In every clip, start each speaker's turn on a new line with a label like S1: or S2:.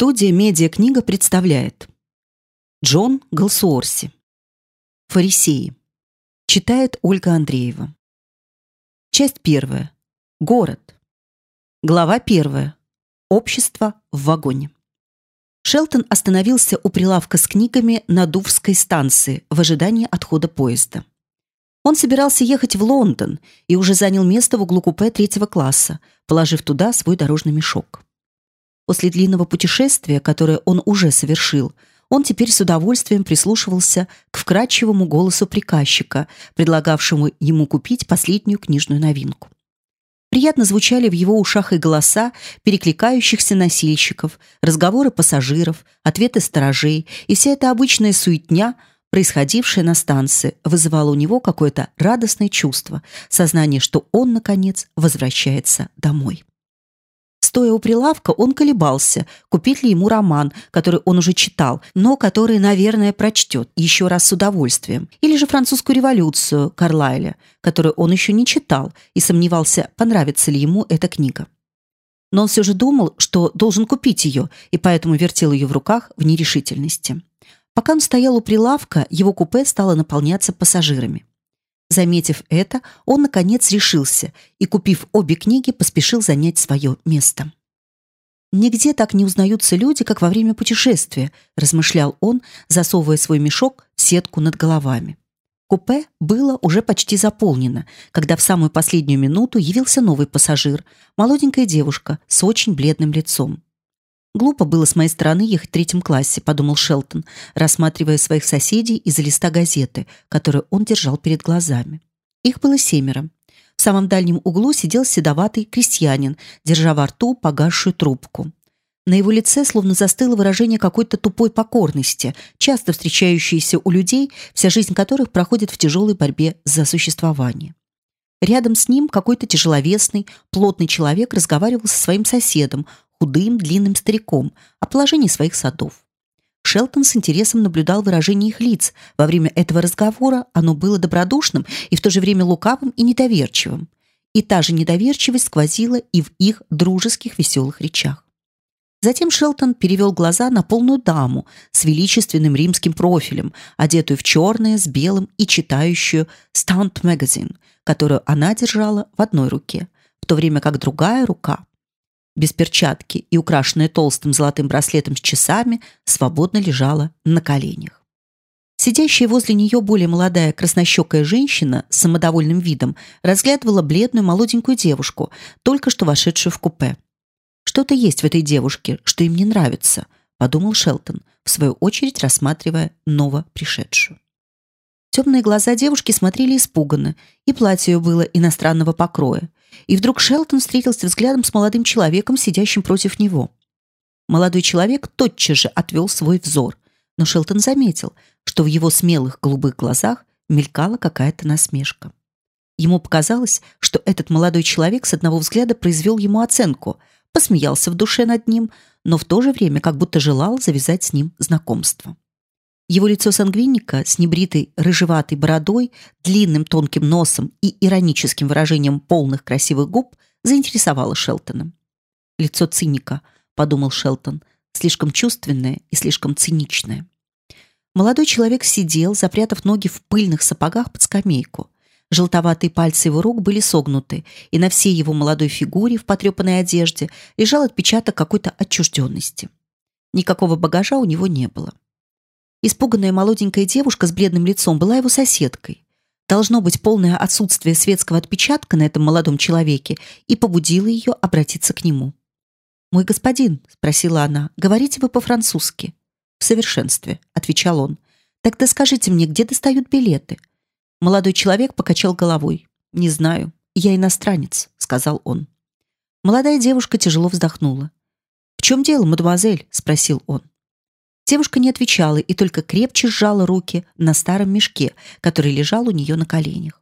S1: Студия «Медиакнига» представляет Джон Галсуорси Фарисеи Читает Ольга Андреева Часть первая. Город. Глава первая. Общество в вагоне. Шелтон остановился у прилавка с книгами на Дувской станции в ожидании отхода поезда. Он собирался ехать в Лондон и уже занял место в углу купе третьего класса, положив туда свой дорожный мешок. После длинного путешествия, которое он уже совершил, он теперь с удовольствием прислушивался к вкрадчивому голосу приказчика, предлагавшему ему купить последнюю книжную новинку. Приятно звучали в его ушах и голоса перекликающихся носильщиков, разговоры пассажиров, ответы сторожей, и вся эта обычная суетня, происходившая на станции, вызывала у него какое-то радостное чувство, сознание, что он, наконец, возвращается домой. Стоя у прилавка, он колебался, купить ли ему роман, который он уже читал, но который, наверное, прочтет еще раз с удовольствием, или же французскую революцию Карлайля, которую он еще не читал и сомневался, понравится ли ему эта книга. Но он все же думал, что должен купить ее, и поэтому вертел ее в руках в нерешительности. Пока он стоял у прилавка, его купе стало наполняться пассажирами. Заметив это, он наконец решился и, купив обе книги, поспешил занять свое место. Нигде так не узнаются люди, как во время путешествия, размышлял он, засовывая свой мешок в сетку над головами. Купе было уже почти заполнено, когда в самую последнюю минуту явился новый пассажир, молоденькая девушка с очень бледным лицом. Глупо было с моей стороны ехать в третьем классе, подумал Шелтон, рассматривая своих соседей из листа газеты, которую он держал перед глазами. Их было семеро. В самом дальнем углу сидел седоватый крестьянин, держа во рту погасшую трубку. На его лице словно застыло выражение какой-то тупой покорности, часто встречающееся у людей, вся жизнь которых проходит в тяжелой борьбе за существование. Рядом с ним какой-то тяжеловесный, плотный человек разговаривал со своим соседом, худым, длинным стариком о положении своих садов. Шелтон с интересом наблюдал выражение их лиц. Во время этого разговора оно было добродушным и в то же время лукавым и недоверчивым. И та же недоверчивость сквозила и в их дружеских веселых речах. Затем Шелтон перевел глаза на полную даму с величественным римским профилем, одетую в черное с белым и читающую «Stunt Magazine», которую она держала в одной руке, в то время как другая рука без перчатки и украшенная толстым золотым браслетом с часами, свободно лежала на коленях. Сидящая возле нее более молодая краснощекая женщина с самодовольным видом разглядывала бледную молоденькую девушку, только что вошедшую в купе. Что-то есть в этой девушке, что им не нравится, подумал Шелтон, в свою очередь рассматривая новопришедшую. Темные глаза девушки смотрели испуганно, и платье ее было иностранного покроя. И вдруг Шелтон встретился взглядом с молодым человеком, сидящим против него. Молодой человек тотчас же отвел свой взор, но Шелтон заметил, что в его смелых голубых глазах мелькала какая-то насмешка. Ему показалось, что этот молодой человек с одного взгляда произвел ему оценку, посмеялся в душе над ним, но в то же время как будто желал завязать с ним знакомство. Его лицо сангвиника с небритой рыжеватой бородой, длинным тонким носом и ироническим выражением полных красивых губ заинтересовало Шелтона. Лицо циника, подумал Шелтон, слишком чувственное и слишком циничное. Молодой человек сидел, запрятав ноги в пыльных сапогах под скамейку. Желтоватые пальцы его рук были согнуты, и на всей его молодой фигуре в потрепанной одежде лежал отпечаток какой-то отчужденности. Никакого багажа у него не было. Испуганная молоденькая девушка с бледным лицом была его соседкой. Должно быть полное отсутствие светского отпечатка на этом молодом человеке и побудило ее обратиться к нему. «Мой господин», — спросила она, — «говорите вы по-французски?» «В совершенстве», — отвечал он. «Тогда скажите мне, где достают билеты?» Молодой человек покачал головой. «Не знаю. Я иностранец», — сказал он. Молодая девушка тяжело вздохнула. «В чем дело, мадемуазель?» — спросил он. Девушка не отвечала и только крепче сжала руки на старом мешке, который лежал у нее на коленях.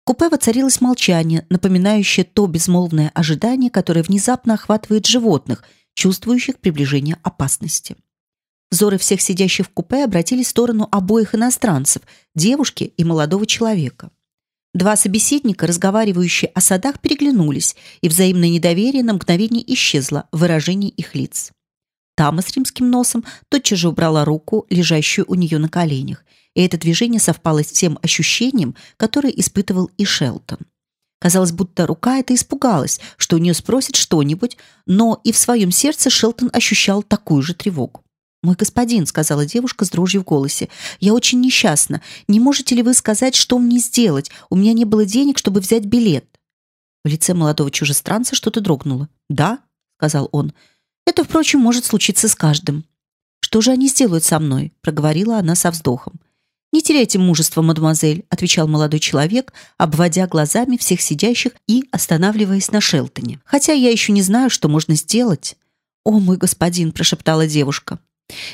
S1: В купе воцарилось молчание, напоминающее то безмолвное ожидание, которое внезапно охватывает животных, чувствующих приближение опасности. Взоры всех сидящих в купе обратились в сторону обоих иностранцев, девушки и молодого человека. Два собеседника, разговаривающие о садах, переглянулись, и взаимное недоверие на мгновение исчезло в выражении их лиц. Дама с римским носом тотчас же убрала руку, лежащую у нее на коленях, и это движение совпало с тем ощущением, которое испытывал и Шелтон. Казалось, будто рука эта испугалась, что у нее спросят что-нибудь, но и в своем сердце Шелтон ощущал такую же тревогу. «Мой господин», — сказала девушка с дрожью в голосе, — «я очень несчастна. Не можете ли вы сказать, что мне сделать? У меня не было денег, чтобы взять билет». В лице молодого чужестранца что-то дрогнуло. «Да», — сказал он, — «это, впрочем, может случиться с каждым». «Что же они сделают со мной?» — проговорила она со вздохом. «Не теряйте мужества, мадемуазель», — отвечал молодой человек, обводя глазами всех сидящих и останавливаясь на Шелтоне. «Хотя я еще не знаю, что можно сделать». «О, мой господин», — прошептала девушка.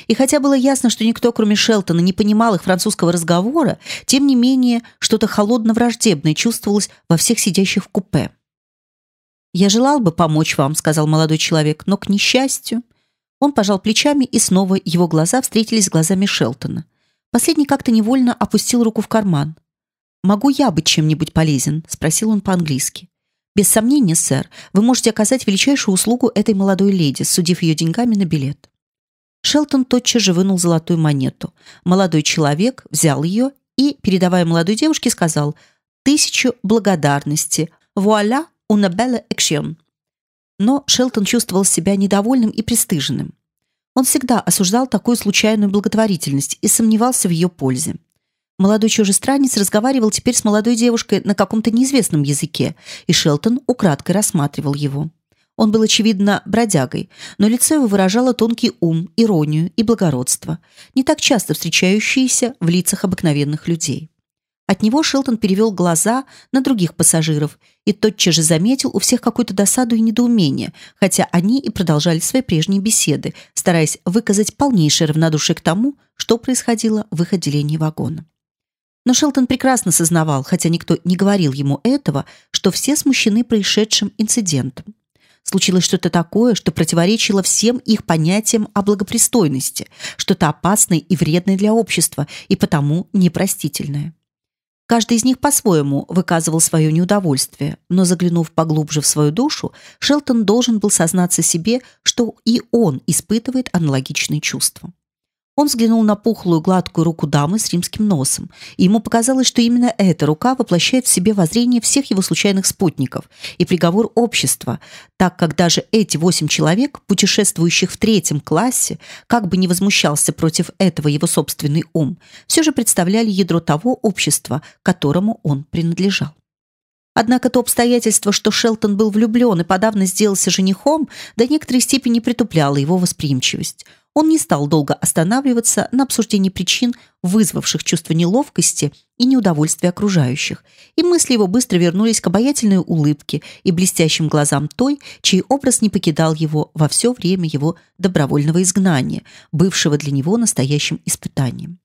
S1: И хотя было ясно, что никто, кроме Шелтона, не понимал их французского разговора, тем не менее что-то холодно-враждебное чувствовалось во всех сидящих в купе. «Я желал бы помочь вам», — сказал молодой человек, — «но, к несчастью...» Он пожал плечами, и снова его глаза встретились с глазами Шелтона. Последний как-то невольно опустил руку в карман. «Могу я быть чем-нибудь полезен?» — спросил он по-английски. «Без сомнения, сэр, вы можете оказать величайшую услугу этой молодой леди, судив ее деньгами на билет». Шелтон тотчас же вынул золотую монету. Молодой человек взял ее и, передавая молодой девушке, сказал «Тысячу благодарности. Вуаля, una belle action». Но Шелтон чувствовал себя недовольным и пристыженным. Он всегда осуждал такую случайную благотворительность и сомневался в ее пользе. Молодой чужестранец разговаривал теперь с молодой девушкой на каком-то неизвестном языке, и Шелтон украдкой рассматривал его. Он был, очевидно, бродягой, но лицо его выражало тонкий ум, иронию и благородство, не так часто встречающиеся в лицах обыкновенных людей. От него Шелтон перевел глаза на других пассажиров и тотчас же заметил у всех какую-то досаду и недоумение, хотя они и продолжали свои прежние беседы, стараясь выказать полнейшее равнодушие к тому, что происходило в их отделении вагона. Но Шелтон прекрасно сознавал, хотя никто не говорил ему этого, что все смущены происшедшим инцидентом. Случилось что-то такое, что противоречило всем их понятиям о благопристойности, что-то опасное и вредное для общества и потому непростительное. Каждый из них по-своему выказывал свое неудовольствие, но заглянув поглубже в свою душу, Шелтон должен был сознаться себе, что и он испытывает аналогичные чувства. Он взглянул на пухлую гладкую руку дамы с римским носом, и ему показалось, что именно эта рука воплощает в себе воззрение всех его случайных спутников и приговор общества, так как даже эти восемь человек, путешествующих в третьем классе, как бы ни возмущался против этого его собственный ум, все же представляли ядро того общества, которому он принадлежал. Однако то обстоятельство, что Шелтон был влюблен и подавно сделался женихом, до некоторой степени притупляло его восприимчивость – он не стал долго останавливаться на обсуждении причин, вызвавших чувство неловкости и неудовольствия окружающих, и мысли его быстро вернулись к обаятельной улыбке и блестящим глазам той, чей образ не покидал его во все время его добровольного изгнания, бывшего для него настоящим испытанием.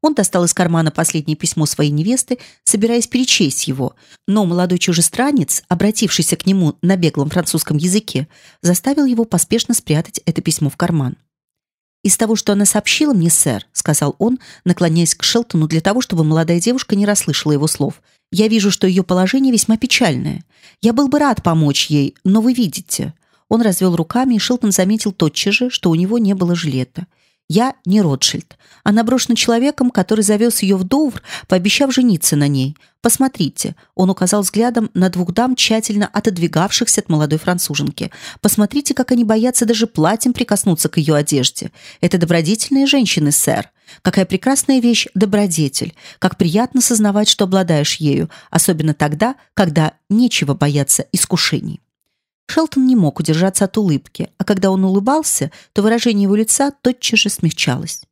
S1: Он достал из кармана последнее письмо своей невесты, собираясь перечесть его, но молодой чужестранец, обратившийся к нему на беглом французском языке, заставил его поспешно спрятать это письмо в карман. «Из того, что она сообщила мне, сэр», — сказал он, наклоняясь к Шелтону для того, чтобы молодая девушка не расслышала его слов, «я вижу, что ее положение весьма печальное. Я был бы рад помочь ей, но вы видите». Он развел руками, и Шелтон заметил тотчас же, что у него не было жилета. Я не Ротшильд. Она брошена человеком, который завез ее в Довр, пообещав жениться на ней. Посмотрите, он указал взглядом на двух дам, тщательно отодвигавшихся от молодой француженки. Посмотрите, как они боятся даже платьем прикоснуться к ее одежде. Это добродетельные женщины, сэр. Какая прекрасная вещь добродетель. Как приятно сознавать, что обладаешь ею, особенно тогда, когда нечего бояться искушений. Шелтон не мог удержаться от улыбки, а когда он улыбался, то выражение его лица тотчас же смягчалось.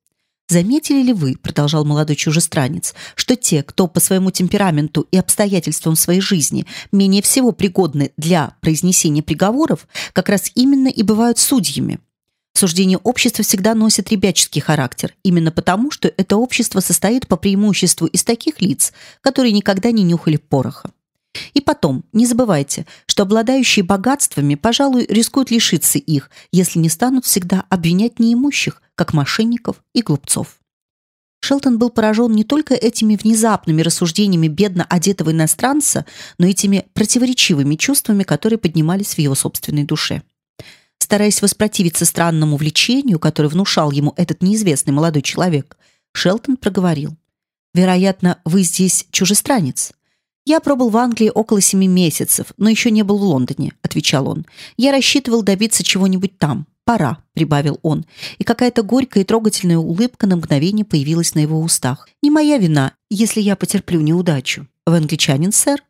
S1: Заметили ли вы, продолжал молодой чужестранец, что те, кто по своему темпераменту и обстоятельствам своей жизни менее всего пригодны для произнесения приговоров, как раз именно и бывают судьями? Суждение общества всегда носит ребяческий характер, именно потому, что это общество состоит по преимуществу из таких лиц, которые никогда не нюхали пороха. И потом, не забывайте, что обладающие богатствами, пожалуй, рискуют лишиться их, если не станут всегда обвинять неимущих, как мошенников и глупцов. Шелтон был поражен не только этими внезапными рассуждениями бедно одетого иностранца, но и теми противоречивыми чувствами, которые поднимались в его собственной душе. Стараясь воспротивиться странному влечению, которое внушал ему этот неизвестный молодой человек, Шелтон проговорил. «Вероятно, вы здесь чужестранец?» «Я пробыл в Англии около семи месяцев, но еще не был в Лондоне», — отвечал он. «Я рассчитывал добиться чего-нибудь там. Пора», — прибавил он, и какая-то горькая и трогательная улыбка на мгновение появилась на его устах. «Не моя вина, если я потерплю неудачу». «Вы англичанин, сэр?»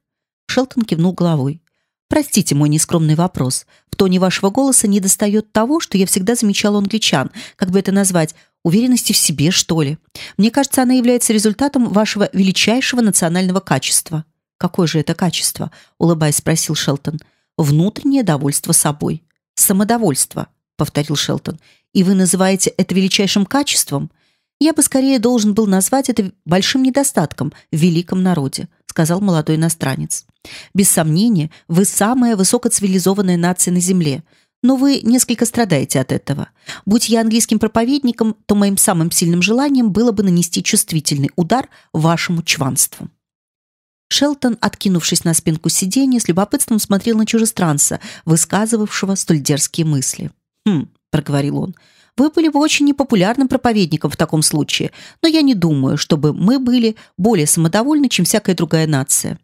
S1: Шелтон кивнул головой. Простите мой нескромный вопрос. В тоне вашего голоса не достает того, что я всегда замечал англичан, как бы это назвать, уверенности в себе, что ли. Мне кажется, она является результатом вашего величайшего национального качества. Какое же это качество? улыбаясь, спросил Шелтон. Внутреннее довольство собой. Самодовольство, повторил Шелтон. И вы называете это величайшим качеством? Я бы скорее должен был назвать это большим недостатком в великом народе, сказал молодой иностранец. Без сомнения, вы самая высокоцивилизованная нация на земле, но вы несколько страдаете от этого. Будь я английским проповедником, то моим самым сильным желанием было бы нанести чувствительный удар вашему чванству. Шелтон, откинувшись на спинку сиденья, с любопытством смотрел на чужестранца, высказывавшего столь дерзкие мысли. «Хм», — проговорил он, — «вы были бы очень непопулярным проповедником в таком случае, но я не думаю, чтобы мы были более самодовольны, чем всякая другая нация.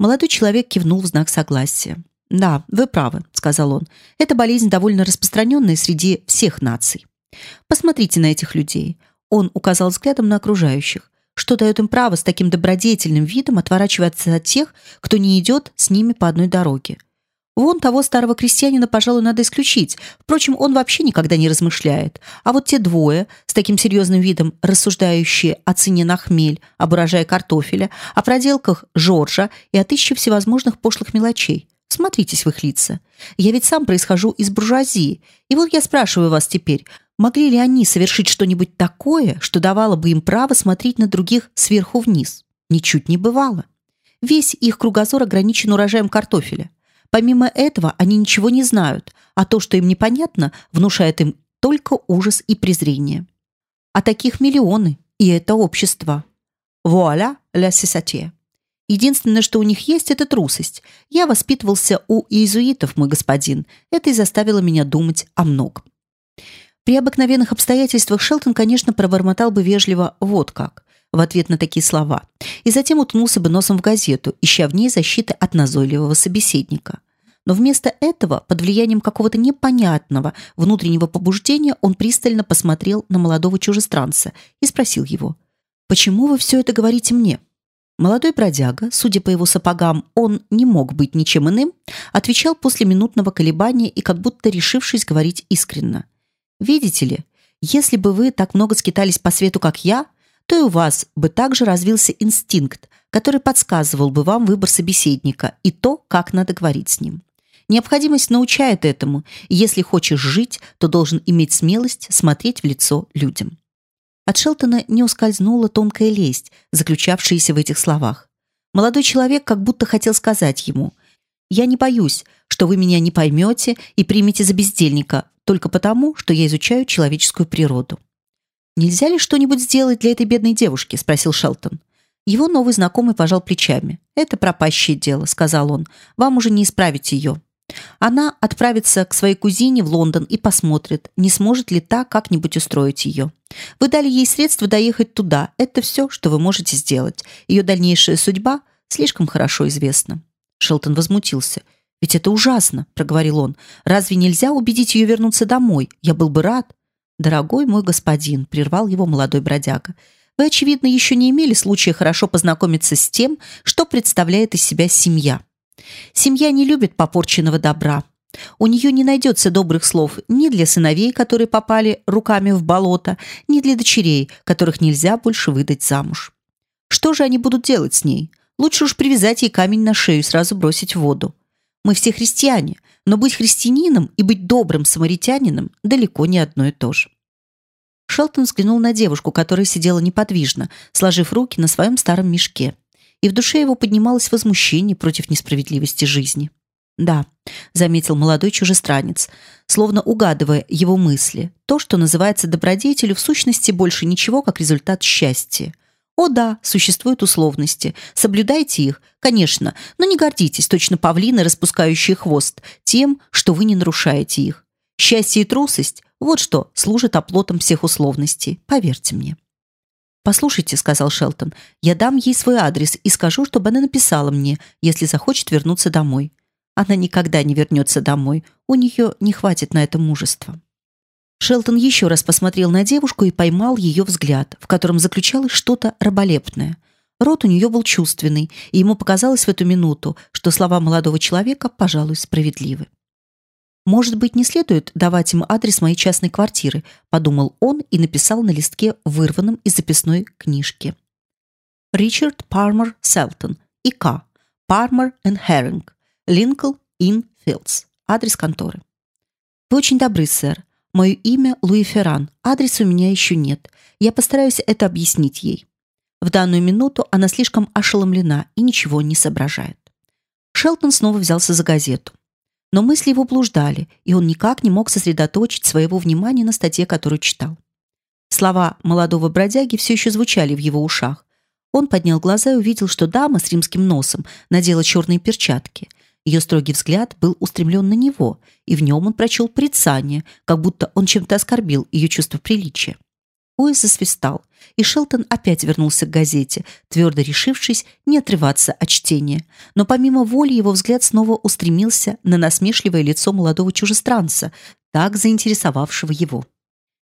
S1: Молодой человек кивнул в знак согласия. «Да, вы правы», — сказал он. «Эта болезнь довольно распространенная среди всех наций. Посмотрите на этих людей». Он указал взглядом на окружающих. Что дает им право с таким добродетельным видом отворачиваться от тех, кто не идет с ними по одной дороге? Вон того старого крестьянина, пожалуй, надо исключить. Впрочем, он вообще никогда не размышляет. А вот те двое, с таким серьезным видом рассуждающие о цене на хмель, об урожае картофеля, о проделках Жоржа и о тысяче всевозможных пошлых мелочей. Смотритесь в их лица. Я ведь сам происхожу из буржуазии. И вот я спрашиваю вас теперь, могли ли они совершить что-нибудь такое, что давало бы им право смотреть на других сверху вниз? Ничуть не бывало. Весь их кругозор ограничен урожаем картофеля. Помимо этого, они ничего не знают, а то, что им непонятно, внушает им только ужас и презрение. А таких миллионы, и это общество. Вуаля ля сисате. Единственное, что у них есть, это трусость. Я воспитывался у иезуитов, мой господин. Это и заставило меня думать о многом. При обыкновенных обстоятельствах Шелтон, конечно, пробормотал бы вежливо «вот как» в ответ на такие слова, и затем уткнулся бы носом в газету, ища в ней защиты от назойливого собеседника. Но вместо этого, под влиянием какого-то непонятного внутреннего побуждения, он пристально посмотрел на молодого чужестранца и спросил его, «Почему вы все это говорите мне?» Молодой бродяга, судя по его сапогам, он не мог быть ничем иным, отвечал после минутного колебания и как будто решившись говорить искренно. «Видите ли, если бы вы так много скитались по свету, как я, то и у вас бы также развился инстинкт, который подсказывал бы вам выбор собеседника и то, как надо говорить с ним. Необходимость научает этому, и если хочешь жить, то должен иметь смелость смотреть в лицо людям. От Шелтона не ускользнула тонкая лесть, заключавшаяся в этих словах. Молодой человек как будто хотел сказать ему «Я не боюсь, что вы меня не поймете и примете за бездельника, только потому, что я изучаю человеческую природу». «Нельзя ли что-нибудь сделать для этой бедной девушки?» – спросил Шелтон. Его новый знакомый пожал плечами. «Это пропащее дело», – сказал он. «Вам уже не исправить ее». Она отправится к своей кузине в Лондон и посмотрит, не сможет ли та как-нибудь устроить ее. Вы дали ей средства доехать туда. Это все, что вы можете сделать. Ее дальнейшая судьба слишком хорошо известна. Шелтон возмутился. «Ведь это ужасно», — проговорил он. «Разве нельзя убедить ее вернуться домой? Я был бы рад». «Дорогой мой господин», — прервал его молодой бродяга, «вы, очевидно, еще не имели случая хорошо познакомиться с тем, что представляет из себя семья. Семья не любит попорченного добра. У нее не найдется добрых слов ни для сыновей, которые попали руками в болото, ни для дочерей, которых нельзя больше выдать замуж. Что же они будут делать с ней? Лучше уж привязать ей камень на шею и сразу бросить в воду. Мы все христиане, но быть христианином и быть добрым самаритянином далеко не одно и то же. Шелтон взглянул на девушку, которая сидела неподвижно, сложив руки на своем старом мешке и в душе его поднималось возмущение против несправедливости жизни. «Да», — заметил молодой чужестранец, словно угадывая его мысли, то, что называется добродетелью, в сущности больше ничего, как результат счастья. О да, существуют условности. Соблюдайте их, конечно, но не гордитесь, точно павлины, распускающие хвост, тем, что вы не нарушаете их. Счастье и трусость – вот что служит оплотом всех условностей, поверьте мне. «Послушайте», — сказал Шелтон, — «я дам ей свой адрес и скажу, чтобы она написала мне, если захочет вернуться домой. Она никогда не вернется домой, у нее не хватит на это мужества». Шелтон еще раз посмотрел на девушку и поймал ее взгляд, в котором заключалось что-то раболепное. Рот у нее был чувственный, и ему показалось в эту минуту, что слова молодого человека, пожалуй, справедливы. Может быть, не следует давать им адрес моей частной квартиры, подумал он и написал на листке, вырванном из записной книжки. Ричард Пармер Селтон, ИК, Пармер энд Херинг, Линкл Ин Филдс. Адрес конторы. Вы очень добры, сэр. Мое имя Луи Ферран. Адреса у меня еще нет. Я постараюсь это объяснить ей. В данную минуту она слишком ошеломлена и ничего не соображает. Шелтон снова взялся за газету. Но мысли его блуждали, и он никак не мог сосредоточить своего внимания на статье, которую читал. Слова молодого бродяги все еще звучали в его ушах. Он поднял глаза и увидел, что дама с римским носом надела черные перчатки. Ее строгий взгляд был устремлен на него, и в нем он прочел прицание, как будто он чем-то оскорбил ее чувство приличия. Поезд засвистал, и Шелтон опять вернулся к газете, твердо решившись не отрываться от чтения. Но помимо воли его взгляд снова устремился на насмешливое лицо молодого чужестранца, так заинтересовавшего его.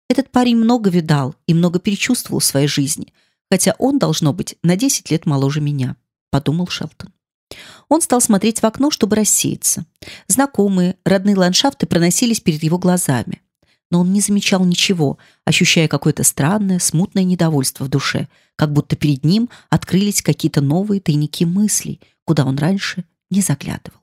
S1: Этот парень много видал и много перечувствовал в своей жизни, хотя он должно быть на десять лет моложе меня, подумал Шелтон. Он стал смотреть в окно, чтобы рассеяться. Знакомые, родные ландшафты проносились перед его глазами но он не замечал ничего, ощущая какое-то странное, смутное недовольство в душе, как будто перед ним открылись какие-то новые тайники мыслей, куда он раньше не заглядывал.